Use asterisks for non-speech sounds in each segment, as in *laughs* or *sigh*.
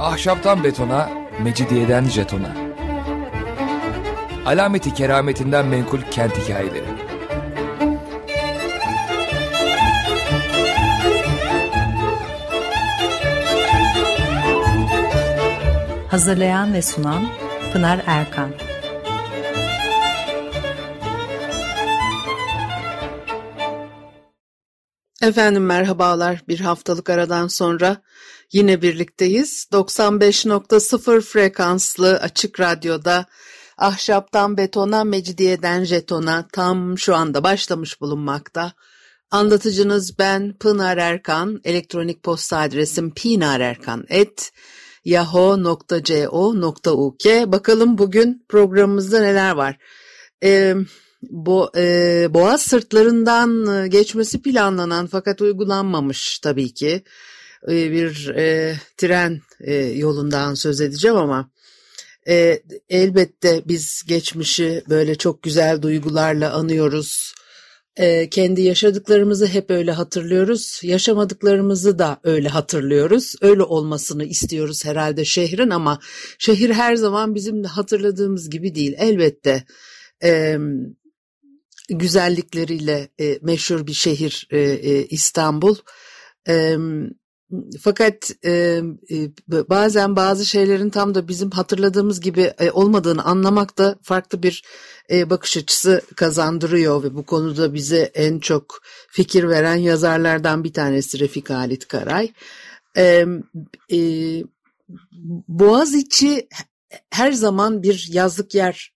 Ahşaptan betona, mecidiyeden jetona. Alameti kerametinden menkul kent hikayeleri. Hazırlayan ve sunan Pınar Erkan. Efendim merhabalar. Bir haftalık aradan sonra yine birlikteyiz. 95.0 frekanslı açık radyoda ahşaptan betona, mecidiyeden jetona tam şu anda başlamış bulunmakta. Anlatıcınız ben Pınar Erkan. Elektronik posta adresim pinarerkan.yahoo.co.uk Bakalım bugün programımızda neler var. Eee Bo, e, Boğaz sırtlarından geçmesi planlanan fakat uygulanmamış tabii ki e, bir e, tren e, yolundan söz edeceğim ama e, elbette biz geçmişi böyle çok güzel duygularla anıyoruz. E, kendi yaşadıklarımızı hep öyle hatırlıyoruz, yaşamadıklarımızı da öyle hatırlıyoruz. Öyle olmasını istiyoruz herhalde şehrin ama şehir her zaman bizim hatırladığımız gibi değil. Elbette e, güzellikleriyle e, meşhur bir şehir e, e, İstanbul. E, fakat e, bazen bazı şeylerin tam da bizim hatırladığımız gibi e, olmadığını anlamak da farklı bir e, bakış açısı kazandırıyor ve bu konuda bize en çok fikir veren yazarlardan bir tanesi Refik Halit Karay. E, e, Boğaziçi her zaman bir yazlık yer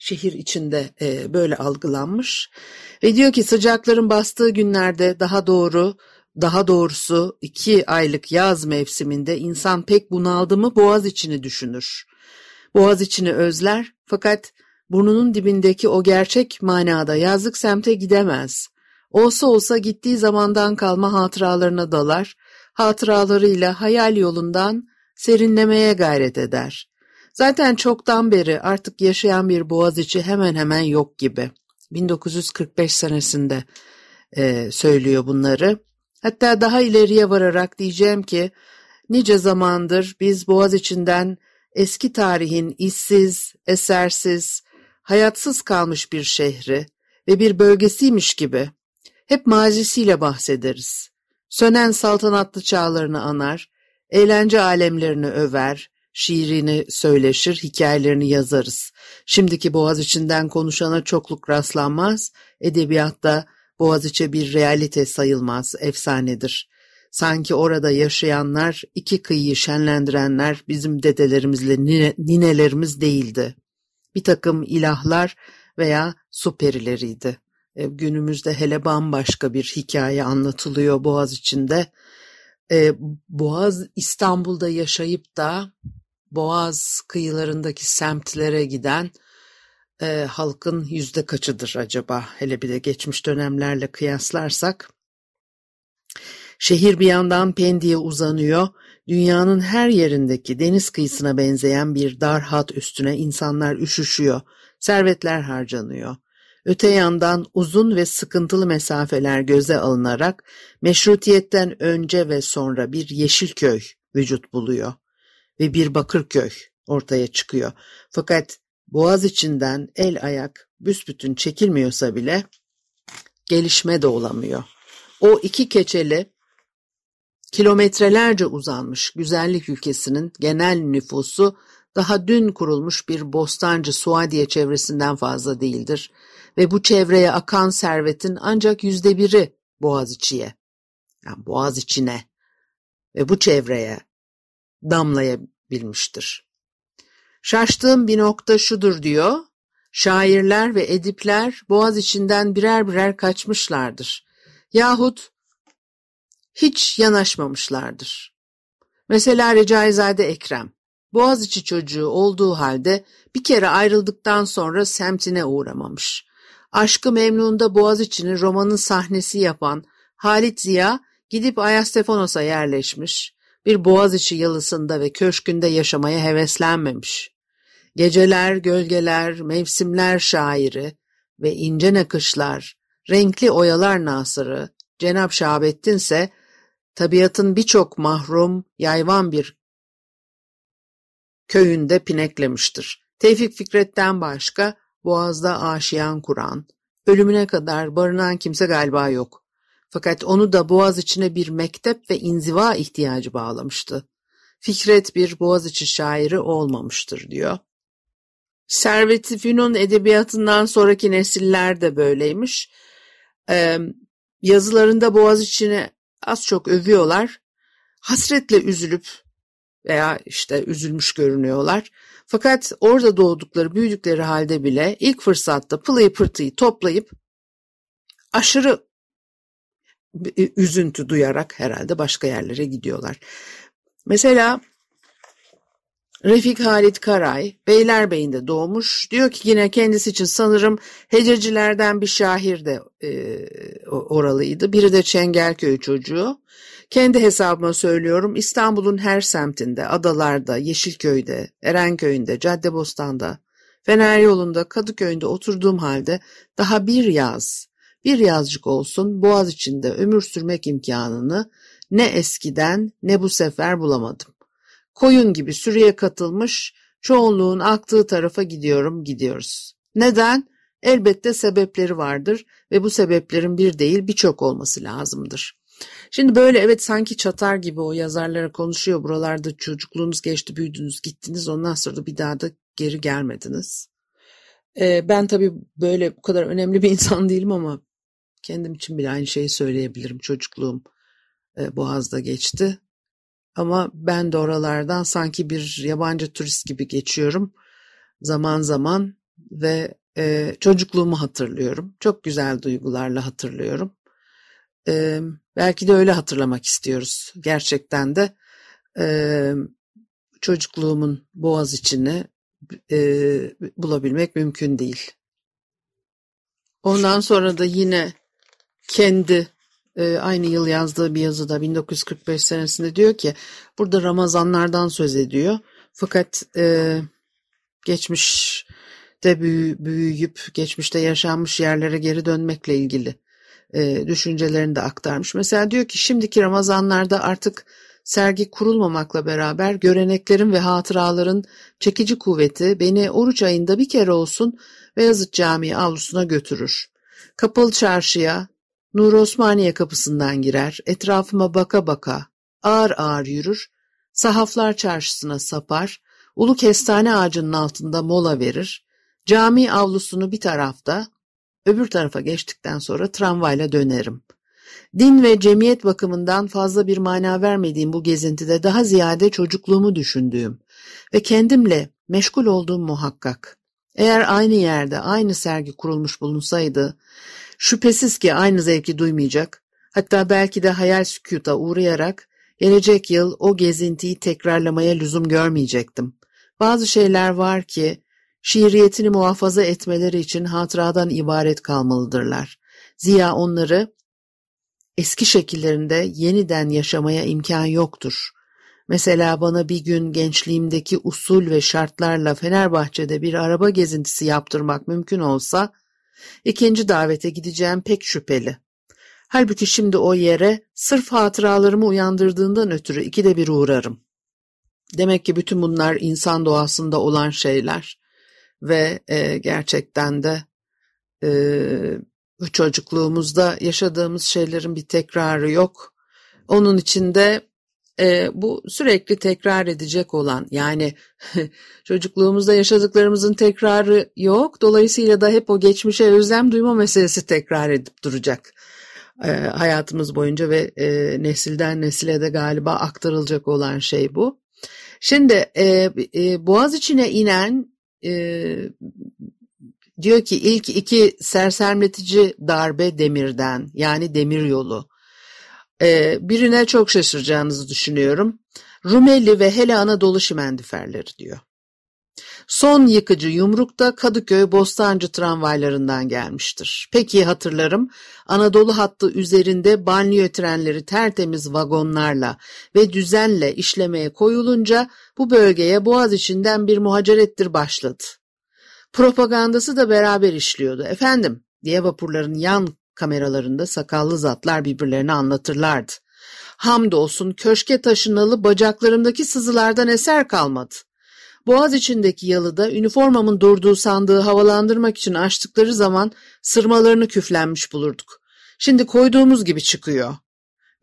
şehir içinde e, böyle algılanmış ve diyor ki sıcakların bastığı günlerde daha doğru daha doğrusu iki aylık yaz mevsiminde insan pek bunaldı mı boğaz içini düşünür. Boğaz içini özler fakat burnunun dibindeki o gerçek manada yazlık semte gidemez. Olsa olsa gittiği zamandan kalma hatıralarına dalar, hatıralarıyla hayal yolundan serinlemeye gayret eder. Zaten çoktan beri artık yaşayan bir Boğaziçi hemen hemen yok gibi. 1945 senesinde e, söylüyor bunları. Hatta daha ileriye vararak diyeceğim ki nice zamandır biz Boğaziçi'nden eski tarihin işsiz, esersiz, hayatsız kalmış bir şehri ve bir bölgesiymiş gibi hep mazisiyle bahsederiz. Sönen saltanatlı çağlarını anar, eğlence alemlerini över, şiirini söyleşir, hikayelerini yazarız. Şimdiki Boğaziçi'nden konuşana çokluk rastlanmaz, edebiyatta Boğaziçi bir realite sayılmaz, efsanedir. Sanki orada yaşayanlar, iki kıyıyı şenlendirenler bizim dedelerimizle nine, ninelerimiz değildi. Bir takım ilahlar veya su perileriydi. E, günümüzde hele bambaşka bir hikaye anlatılıyor Boğaz içinde. E, Boğaz İstanbul'da yaşayıp da Boğaz kıyılarındaki semtlere giden e, halkın yüzde kaçıdır acaba? Hele bir de geçmiş dönemlerle kıyaslarsak. Şehir bir yandan Pendik'e uzanıyor. Dünyanın her yerindeki deniz kıyısına benzeyen bir dar hat üstüne insanlar üşüşüyor. Servetler harcanıyor. Öte yandan uzun ve sıkıntılı mesafeler göze alınarak meşrutiyetten önce ve sonra bir Yeşilköy vücut buluyor ve bir Bakırköy ortaya çıkıyor. Fakat boğaz içinden el ayak büsbütün çekilmiyorsa bile gelişme de olamıyor. O iki keçeli kilometrelerce uzanmış güzellik ülkesinin genel nüfusu daha dün kurulmuş bir Bostancı Suadiye çevresinden fazla değildir ve bu çevreye akan servetin ancak yüzde biri Boğaziçi'ye, yani Boğaziçi'ne ve bu çevreye damlayabilmiştir. Şaştığım bir nokta şudur diyor, şairler ve edipler boğaz içinden birer birer kaçmışlardır. Yahut hiç yanaşmamışlardır. Mesela Recaizade Ekrem, Boğaziçi çocuğu olduğu halde bir kere ayrıldıktan sonra semtine uğramamış. Aşkı Memnun'da Boğaziçi'nin romanın sahnesi yapan Halit Ziya gidip Ayastefanos'a yerleşmiş bir Boğaziçi yalısında ve köşkünde yaşamaya heveslenmemiş. Geceler, gölgeler, mevsimler şairi, ve ince nakışlar, renkli oyalar nasırı, Cenab Şahabettin ise tabiatın birçok mahrum, yayvan bir köyünde pineklemiştir. Tevfik Fikret'ten başka Boğaz'da aşiyan kuran, ölümüne kadar barınan kimse galiba yok. Fakat onu da Boğaz içine bir mektep ve inziva ihtiyacı bağlamıştı. Fikret bir Boğaziçi şairi olmamıştır diyor. Servet-i Fünun edebiyatından sonraki nesiller de böyleymiş. Ee, yazılarında Boğaziçi'ni az çok övüyorlar. Hasretle üzülüp veya işte üzülmüş görünüyorlar. Fakat orada doğdukları, büyüdükleri halde bile ilk fırsatta pılıyı pırtıyı toplayıp aşırı üzüntü duyarak herhalde başka yerlere gidiyorlar. Mesela Refik Halit Karay, Beylerbeyi'nde doğmuş. Diyor ki yine kendisi için sanırım hececilerden bir şahir de e, oralıydı. Biri de Çengelköy çocuğu. Kendi hesabıma söylüyorum İstanbul'un her semtinde, adalarda, Yeşilköy'de, Erenköy'ünde, Caddebostan'da, Fener yolunda, Kadıköy'ünde oturduğum halde daha bir yaz, bir yazcık olsun boğaz içinde ömür sürmek imkanını ne eskiden ne bu sefer bulamadım. Koyun gibi sürüye katılmış, çoğunluğun aktığı tarafa gidiyorum, gidiyoruz. Neden? Elbette sebepleri vardır ve bu sebeplerin bir değil birçok olması lazımdır. Şimdi böyle evet sanki çatar gibi o yazarlara konuşuyor. Buralarda çocukluğunuz geçti, büyüdünüz, gittiniz. Ondan sonra da bir daha da geri gelmediniz. Ee, ben tabii böyle bu kadar önemli bir *laughs* insan değilim ama kendim için bile aynı şeyi söyleyebilirim. Çocukluğum e, Boğaz'da geçti. Ama ben de oralardan sanki bir yabancı turist gibi geçiyorum zaman zaman ve e, çocukluğumu hatırlıyorum. Çok güzel duygularla hatırlıyorum. E, belki de öyle hatırlamak istiyoruz. Gerçekten de e, çocukluğumun boğaz içini e, bulabilmek mümkün değil. Ondan sonra da yine kendi e, aynı yıl yazdığı bir yazıda 1945 senesinde diyor ki burada Ramazanlardan söz ediyor. Fakat e, geçmişte büyü, büyüyüp geçmişte yaşanmış yerlere geri dönmekle ilgili e, düşüncelerini de aktarmış. Mesela diyor ki şimdiki Ramazanlarda artık sergi kurulmamakla beraber göreneklerin ve hatıraların çekici kuvveti beni oruç ayında bir kere olsun Beyazıt Camii avlusuna götürür. Kapalı çarşıya, Nur Osmaniye kapısından girer, etrafıma baka baka, ağır ağır yürür, sahaflar çarşısına sapar, ulu kestane ağacının altında mola verir, cami avlusunu bir tarafta, öbür tarafa geçtikten sonra tramvayla dönerim. Din ve cemiyet bakımından fazla bir mana vermediğim bu gezintide daha ziyade çocukluğumu düşündüğüm ve kendimle meşgul olduğum muhakkak. Eğer aynı yerde aynı sergi kurulmuş bulunsaydı, Şüphesiz ki aynı zevki duymayacak, hatta belki de hayal sükuta uğrayarak gelecek yıl o gezintiyi tekrarlamaya lüzum görmeyecektim. Bazı şeyler var ki şiiriyetini muhafaza etmeleri için hatıradan ibaret kalmalıdırlar. Ziya onları eski şekillerinde yeniden yaşamaya imkan yoktur. Mesela bana bir gün gençliğimdeki usul ve şartlarla Fenerbahçe'de bir araba gezintisi yaptırmak mümkün olsa, İkinci davete gideceğim pek şüpheli. Halbuki şimdi o yere sırf hatıralarımı uyandırdığından ötürü ikide bir uğrarım. Demek ki bütün bunlar insan doğasında olan şeyler ve e, gerçekten de e, bu çocukluğumuzda yaşadığımız şeylerin bir tekrarı yok. Onun içinde e, bu sürekli tekrar edecek olan yani *laughs* çocukluğumuzda yaşadıklarımızın tekrarı yok. Dolayısıyla da hep o geçmişe özlem duyma meselesi tekrar edip duracak e, hayatımız boyunca ve e, nesilden nesile de galiba aktarılacak olan şey bu. Şimdi e, e, Boğaz içine inen e, diyor ki ilk iki sersemletici darbe demirden yani demir yolu ee, birine çok şaşıracağınızı düşünüyorum. Rumeli ve hele Anadolu şimendiferleri diyor. Son yıkıcı yumruk da Kadıköy Bostancı tramvaylarından gelmiştir. Peki hatırlarım Anadolu hattı üzerinde banliyö trenleri tertemiz vagonlarla ve düzenle işlemeye koyulunca bu bölgeye boğaz içinden bir muhacerettir başladı. Propagandası da beraber işliyordu. Efendim diye vapurların yan kameralarında sakallı zatlar birbirlerine anlatırlardı. Hamdolsun köşke taşınalı bacaklarımdaki sızılardan eser kalmadı. Boğaz içindeki yalıda üniformamın durduğu sandığı havalandırmak için açtıkları zaman sırmalarını küflenmiş bulurduk. Şimdi koyduğumuz gibi çıkıyor.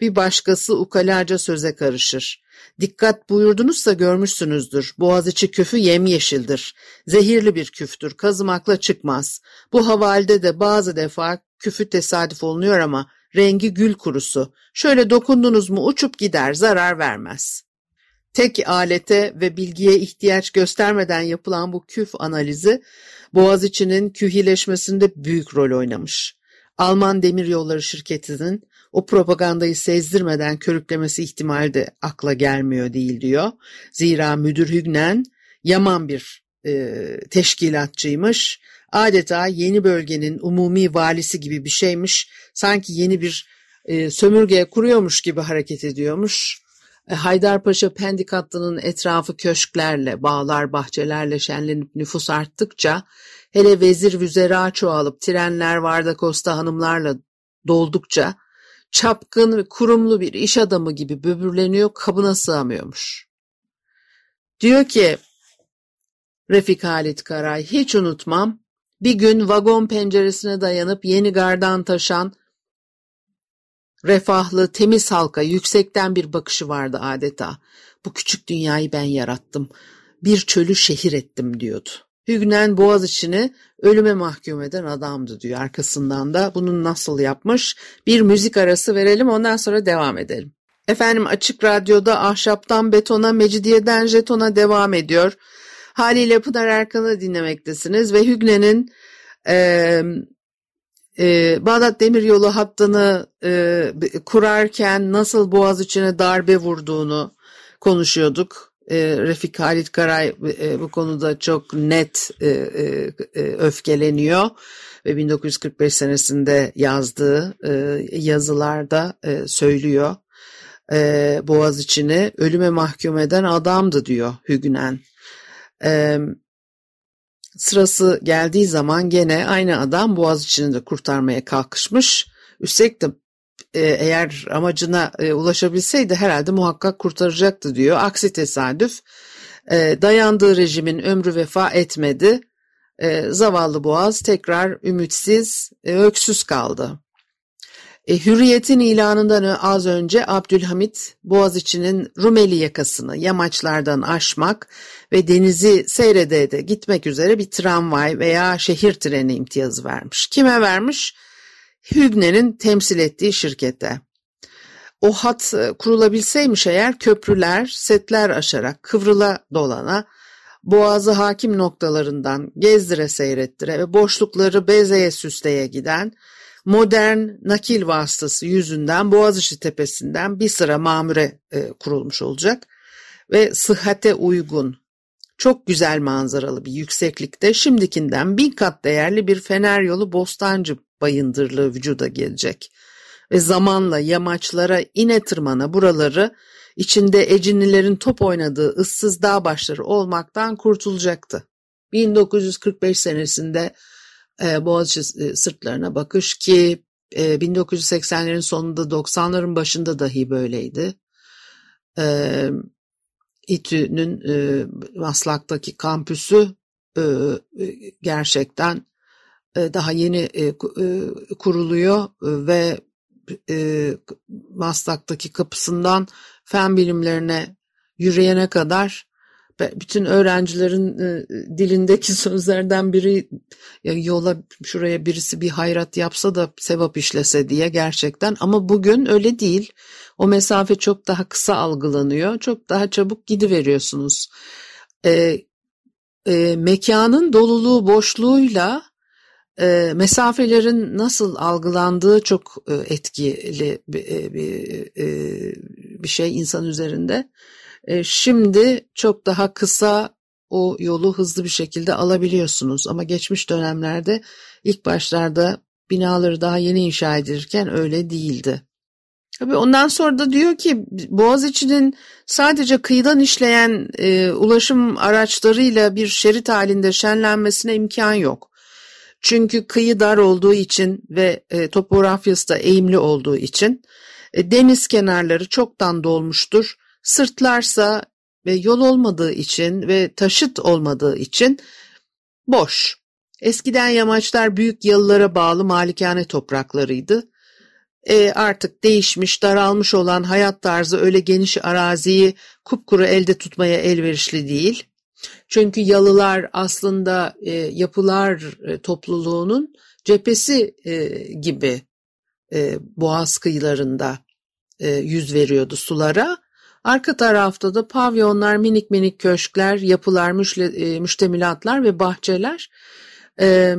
Bir başkası ukalaca söze karışır. Dikkat buyurdunuzsa görmüşsünüzdür. Boğaziçi küfü yemyeşildir. Zehirli bir küftür. Kazımakla çıkmaz. Bu havalde de bazı defa küfü tesadüf olunuyor ama rengi gül kurusu. Şöyle dokundunuz mu uçup gider, zarar vermez. Tek alete ve bilgiye ihtiyaç göstermeden yapılan bu küf analizi Boğaziçi'nin kühileşmesinde büyük rol oynamış. Alman Demiryolları Şirketi'nin o propagandayı sezdirmeden körüklemesi ihtimali de akla gelmiyor değil diyor. Zira müdür Hügnen yaman bir e, teşkilatçıymış. Adeta yeni bölgenin umumi valisi gibi bir şeymiş. Sanki yeni bir e, sömürge kuruyormuş gibi hareket ediyormuş. E, Haydarpaşa Pendik hattının etrafı köşklerle, bağlar, bahçelerle şenlenip nüfus arttıkça, hele vezir vüzera çoğalıp trenler Varda Costa hanımlarla doldukça, çapkın ve kurumlu bir iş adamı gibi böbürleniyor, kabına sığamıyormuş. Diyor ki Refik Halit Karay, hiç unutmam, bir gün vagon penceresine dayanıp yeni gardan taşan refahlı, temiz halka yüksekten bir bakışı vardı adeta. Bu küçük dünyayı ben yarattım. Bir çölü şehir ettim diyordu. Hügnen boğaz içini ölüme mahkum eden adamdı diyor arkasından da. Bunu nasıl yapmış? Bir müzik arası verelim ondan sonra devam edelim. Efendim Açık Radyo'da ahşaptan betona, mecidiyeden jetona devam ediyor. Haliyle Pınar Erkan'ı dinlemektesiniz ve Hügnen'in e, e, Bağdat Demiryolu hattını e, kurarken nasıl Boğaz içine darbe vurduğunu konuşuyorduk. E, Refik Halit Karay e, bu konuda çok net e, e, e öfkeleniyor ve 1945 senesinde yazdığı e, yazılarda e, söylüyor. E, Boğaz içini ölüme mahkum eden adamdı diyor Hügnen. E, Sırası geldiği zaman gene aynı adam Boğaziçi'ni de kurtarmaya kalkışmış. Üstelik de e, eğer amacına e, ulaşabilseydi herhalde muhakkak kurtaracaktı diyor. Aksi tesadüf e, dayandığı rejimin ömrü vefa etmedi. Zavallı Boğaz tekrar ümitsiz, öksüz kaldı. E, hürriyetin ilanından az önce Abdülhamit Boğaziçi'nin Rumeli yakasını yamaçlardan aşmak ve denizi seyrede de gitmek üzere bir tramvay veya şehir treni imtiyazı vermiş. Kime vermiş? Hügne'nin temsil ettiği şirkete. O hat e, kurulabilseymiş eğer köprüler, setler aşarak kıvrıla dolana, boğazı hakim noktalarından gezdire seyrettire ve boşlukları bezeye süsleye giden modern nakil vasıtası yüzünden Boğaziçi Tepesi'nden bir sıra mamure e, kurulmuş olacak ve sıhhate uygun, çok güzel manzaralı bir yükseklikte şimdikinden bin kat değerli bir fener yolu Bostancı bayındırlığı vücuda gelecek. Ve zamanla yamaçlara ine tırmana buraları içinde ecinlilerin top oynadığı ıssız dağ başları olmaktan kurtulacaktı. 1945 senesinde e, Boğaziçi e, sırtlarına bakış ki e, 1980'lerin sonunda 90'ların başında dahi böyleydi. E, İTÜ'nün e, Maslak'taki kampüsü e, gerçekten daha yeni kuruluyor ve e, Maslak'taki kapısından fen bilimlerine yürüyene kadar bütün öğrencilerin e, dilindeki *laughs* sözlerden biri ya yola şuraya birisi bir hayrat yapsa da sevap işlese diye gerçekten ama bugün öyle değil. O mesafe çok daha kısa algılanıyor. Çok daha çabuk gidiveriyorsunuz. E, e, mekanın doluluğu boşluğuyla e, mesafelerin nasıl algılandığı çok e, etkili bir, e, bir, e, bir şey insan üzerinde. E, şimdi çok daha kısa o yolu hızlı bir şekilde alabiliyorsunuz ama geçmiş dönemlerde ilk başlarda binaları daha yeni inşa edilirken öyle değildi. Tabii ondan sonra da diyor ki Boğaziçi'nin sadece kıyıdan işleyen e, ulaşım araçlarıyla bir şerit halinde şenlenmesine imkan yok. Çünkü kıyı dar olduğu için ve e, topografyası da eğimli olduğu için e, deniz kenarları çoktan dolmuştur. Sırtlarsa ve yol olmadığı için ve taşıt olmadığı için boş. Eskiden yamaçlar büyük yalılara bağlı malikane topraklarıydı. E, artık değişmiş, daralmış olan hayat tarzı öyle geniş araziyi kupkuru elde tutmaya elverişli değil. Çünkü yalılar aslında e, yapılar e, topluluğunun cephesi e, gibi e, boğaz kıyılarında e, yüz veriyordu sulara. Arka tarafta da pavyonlar, minik minik köşkler, yapılar, müşle, e, müştemilatlar ve bahçeler e,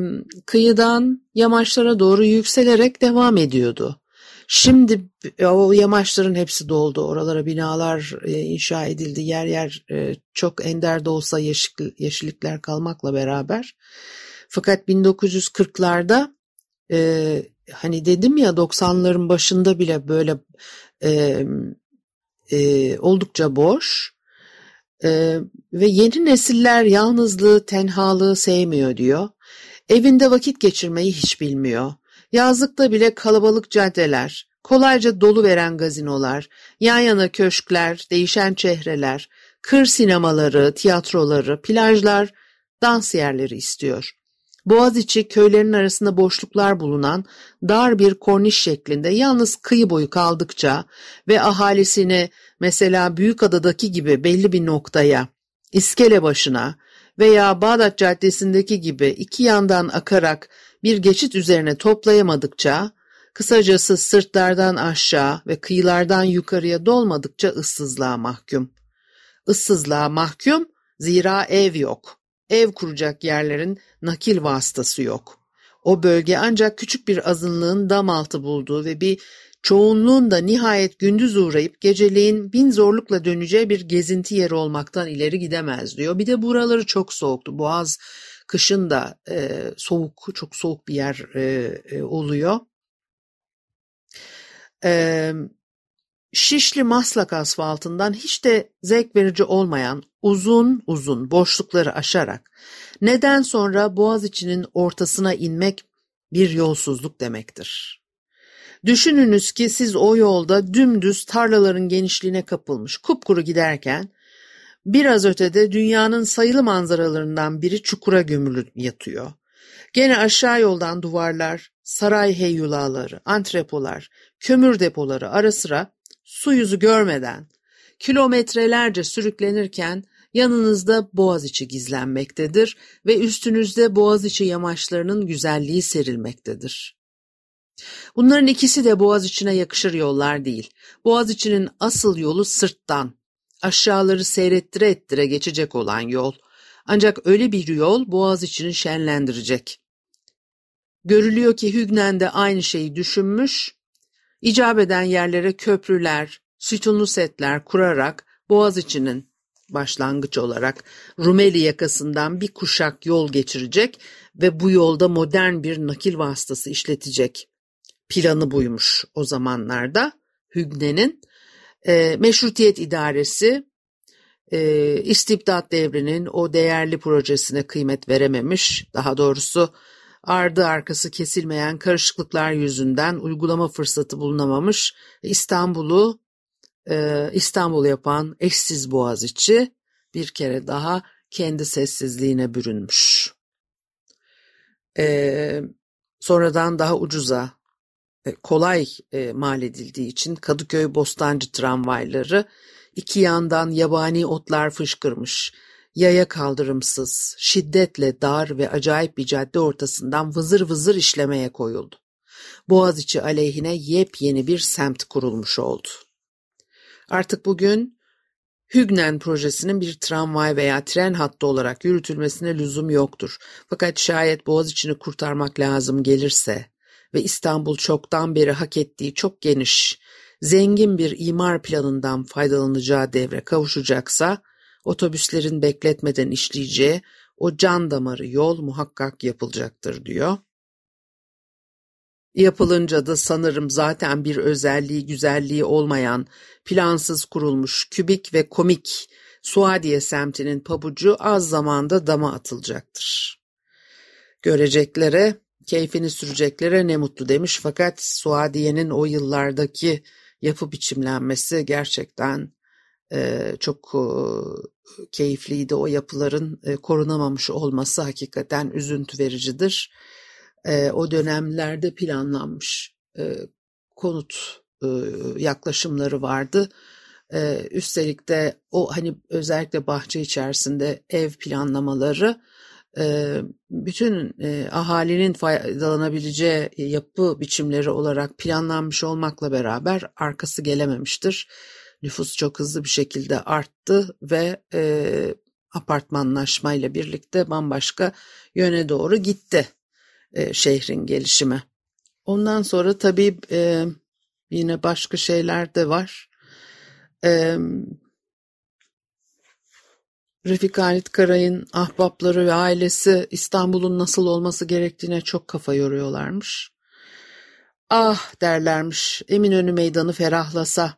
kıyıdan yamaçlara doğru yükselerek devam ediyordu. Şimdi o yamaçların hepsi doldu. Oralara binalar e, inşa edildi. Yer yer e, çok ender de olsa yeşil, yeşillikler kalmakla beraber. Fakat 1940'larda e, hani dedim ya 90'ların başında bile böyle e, oldukça boş e, ve yeni nesiller yalnızlığı, tenhalığı sevmiyor diyor. Evinde vakit geçirmeyi hiç bilmiyor. Yazlıkta bile kalabalık caddeler, kolayca dolu veren gazinolar, yan yana köşkler, değişen çehreler, kır sinemaları, tiyatroları, plajlar, dans yerleri istiyor. Boğaziçi köylerin arasında boşluklar bulunan dar bir korniş şeklinde yalnız kıyı boyu kaldıkça ve ahalisini mesela Büyükada'daki gibi belli bir noktaya, iskele başına veya Bağdat Caddesi'ndeki gibi iki yandan akarak bir geçit üzerine toplayamadıkça, kısacası sırtlardan aşağı ve kıyılardan yukarıya dolmadıkça ıssızlığa mahkum. Issızlığa mahkum zira ev yok. Ev kuracak yerlerin nakil vasıtası yok. O bölge ancak küçük bir azınlığın dam altı bulduğu ve bir çoğunluğun da nihayet gündüz uğrayıp geceliğin bin zorlukla döneceği bir gezinti yeri olmaktan ileri gidemez diyor. Bir de buraları çok soğuktu. Boğaz kışın da e, soğuk, çok soğuk bir yer e, e, oluyor. E, Şişli Maslak asfaltından hiç de zevk verici olmayan uzun uzun boşlukları aşarak neden sonra Boğaziçi'nin ortasına inmek bir yolsuzluk demektir. Düşününüz ki siz o yolda dümdüz tarlaların genişliğine kapılmış kupkuru giderken biraz ötede dünyanın sayılı manzaralarından biri çukura gömülü yatıyor. Gene aşağı yoldan duvarlar, saray heyyulaları, antrepolar, kömür depoları ara sıra su yüzü görmeden kilometrelerce sürüklenirken yanınızda Boğaziçi gizlenmektedir ve üstünüzde Boğaziçi yamaçlarının güzelliği serilmektedir. Bunların ikisi de Boğaziçi'ne yakışır yollar değil. Boğaziçi'nin asıl yolu sırttan, aşağıları seyrettire ettire geçecek olan yol. Ancak öyle bir yol Boğaziçi'ni şenlendirecek. Görülüyor ki Hügnen de aynı şeyi düşünmüş, icap eden yerlere köprüler, sütunlu setler kurarak Boğaziçi'nin başlangıç olarak Rumeli yakasından bir kuşak yol geçirecek ve bu yolda modern bir nakil vasıtası işletecek planı buymuş o zamanlarda Hügne'nin. E, Meşrutiyet İdaresi e, istibdat devrinin o değerli projesine kıymet verememiş. Daha doğrusu ardı arkası kesilmeyen karışıklıklar yüzünden uygulama fırsatı bulunamamış. İstanbul'u e, İstanbul yapan eşsiz Boğaziçi bir kere daha kendi sessizliğine bürünmüş. E, sonradan daha ucuza e, kolay e, mal edildiği için Kadıköy Bostancı tramvayları iki yandan yabani otlar fışkırmış, yaya kaldırımsız, şiddetle dar ve acayip bir cadde ortasından vızır vızır işlemeye koyuldu. Boğaziçi aleyhine yepyeni bir semt kurulmuş oldu. Artık bugün Hügnen projesinin bir tramvay veya tren hattı olarak yürütülmesine lüzum yoktur. Fakat şayet Boğaziçi'ni kurtarmak lazım gelirse ve İstanbul çoktan beri hak ettiği çok geniş, zengin bir imar planından faydalanacağı devre kavuşacaksa, otobüslerin bekletmeden işleyeceği o can damarı yol muhakkak yapılacaktır diyor. Yapılınca da sanırım zaten bir özelliği güzelliği olmayan, plansız kurulmuş, kübik ve komik Suadiye semtinin pabucu az zamanda dama atılacaktır. Göreceklere, keyfini sürecekleri ne mutlu demiş fakat Suadiye'nin o yıllardaki yapı biçimlenmesi gerçekten çok keyifliydi. O yapıların korunamamış olması hakikaten üzüntü vericidir. O dönemlerde planlanmış konut yaklaşımları vardı. Üstelik de o hani özellikle bahçe içerisinde ev planlamaları bütün ahalinin faydalanabileceği yapı biçimleri olarak planlanmış olmakla beraber arkası gelememiştir. Nüfus çok hızlı bir şekilde arttı ve e, apartmanlaşmayla birlikte bambaşka yöne doğru gitti e, şehrin gelişimi. Ondan sonra tabii e, yine başka şeyler de var. E, Refik Halit Karay'ın ahbapları ve ailesi İstanbul'un nasıl olması gerektiğine çok kafa yoruyorlarmış. Ah derlermiş Eminönü meydanı ferahlasa,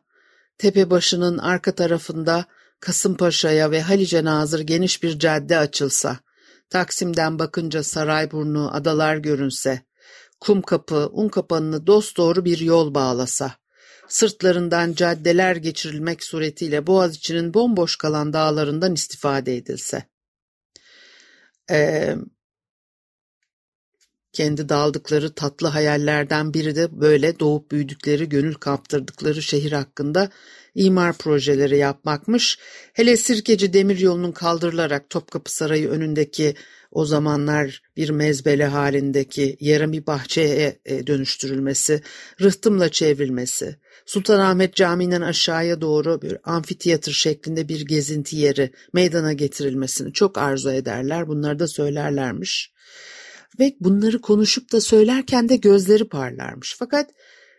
tepe başının arka tarafında Kasımpaşa'ya ve Halice Nazır geniş bir cadde açılsa, Taksim'den bakınca Sarayburnu, adalar görünse, kum kapı, un kapanını dosdoğru bir yol bağlasa, sırtlarından caddeler geçirilmek suretiyle Boğaziçi'nin bomboş kalan dağlarından istifade edilse. Ee, kendi daldıkları tatlı hayallerden biri de böyle doğup büyüdükleri, gönül kaptırdıkları şehir hakkında imar projeleri yapmakmış. Hele Sirkeci Demiryolu'nun kaldırılarak Topkapı Sarayı önündeki o zamanlar bir mezbele halindeki yarım bir bahçeye e, dönüştürülmesi, rıhtımla çevrilmesi, Sultanahmet Camii'nden aşağıya doğru bir amfiteyatr şeklinde bir gezinti yeri meydana getirilmesini çok arzu ederler. Bunları da söylerlermiş. Ve bunları konuşup da söylerken de gözleri parlarmış. Fakat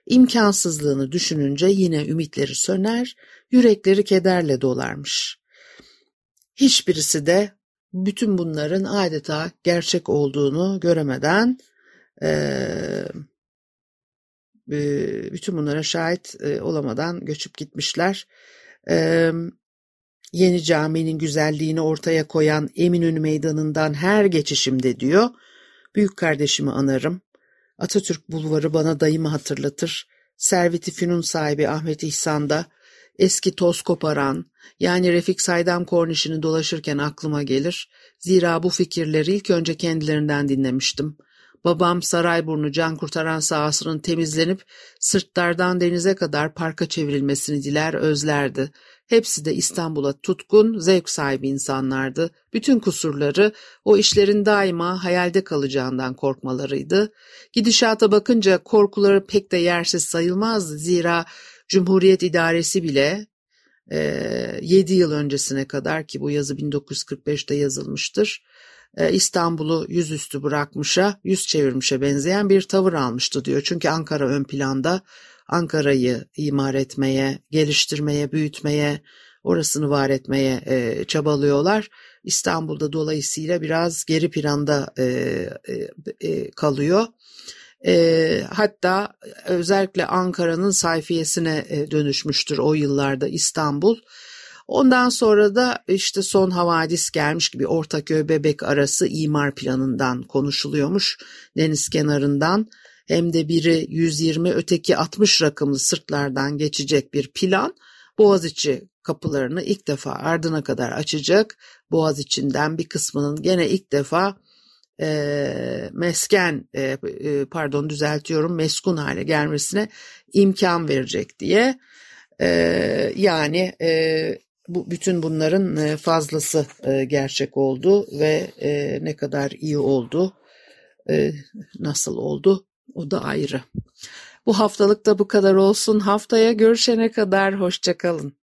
imkansızlığını düşününce yine ümitleri söner, yürekleri kederle dolarmış. Hiçbirisi de bütün bunların adeta gerçek olduğunu göremeden e, bütün bunlara şahit olamadan göçüp gitmişler. Yeni caminin güzelliğini ortaya koyan Eminönü Meydanı'ndan her geçişimde diyor, büyük kardeşimi anarım. Atatürk Bulvarı bana dayımı hatırlatır. Serveti Fünun sahibi Ahmet İhsan da eski toz koparan, yani Refik Saydam kornişini dolaşırken aklıma gelir. Zira bu fikirleri ilk önce kendilerinden dinlemiştim. Babam Sarayburnu can kurtaran sahasının temizlenip sırtlardan denize kadar parka çevrilmesini diler özlerdi. Hepsi de İstanbul'a tutkun, zevk sahibi insanlardı. Bütün kusurları o işlerin daima hayalde kalacağından korkmalarıydı. Gidişata bakınca korkuları pek de yersiz sayılmazdı. Zira Cumhuriyet İdaresi bile e, 7 yıl öncesine kadar ki bu yazı 1945'te yazılmıştır. E, İstanbul'u yüzüstü bırakmışa, yüz çevirmişe benzeyen bir tavır almıştı diyor. Çünkü Ankara ön planda Ankara'yı imar etmeye, geliştirmeye, büyütmeye, orasını var etmeye e, çabalıyorlar. İstanbul'da dolayısıyla biraz geri planda e, e, e, kalıyor. E, hatta özellikle Ankara'nın sayfiyesine e, dönüşmüştür o yıllarda İstanbul. Ondan sonra da işte son havadis gelmiş gibi Ortaköy Bebek arası imar planından konuşuluyormuş deniz kenarından. Hem de biri 120 öteki 60 rakımlı sırtlardan geçecek bir plan. Boğaziçi kapılarını ilk defa ardına kadar açacak. Boğaz içinden bir kısmının gene ilk defa e, mesken e, e, pardon düzeltiyorum meskun hale gelmesine imkan verecek diye. E, yani e, bu bütün bunların e, fazlası e, gerçek oldu ve e, ne kadar iyi oldu, nasıl oldu o da ayrı. Bu haftalık da bu kadar olsun. Haftaya görüşene kadar hoşçakalın.